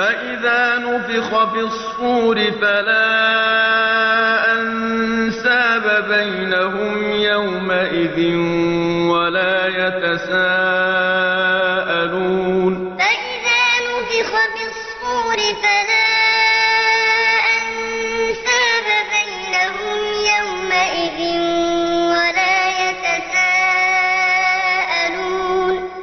فإذا نفخ في الصور فلا أنساب بينهم يومئذ ولا يتساءلون. فإذا نفخ في الصور فلا أنساب بينهم يومئذ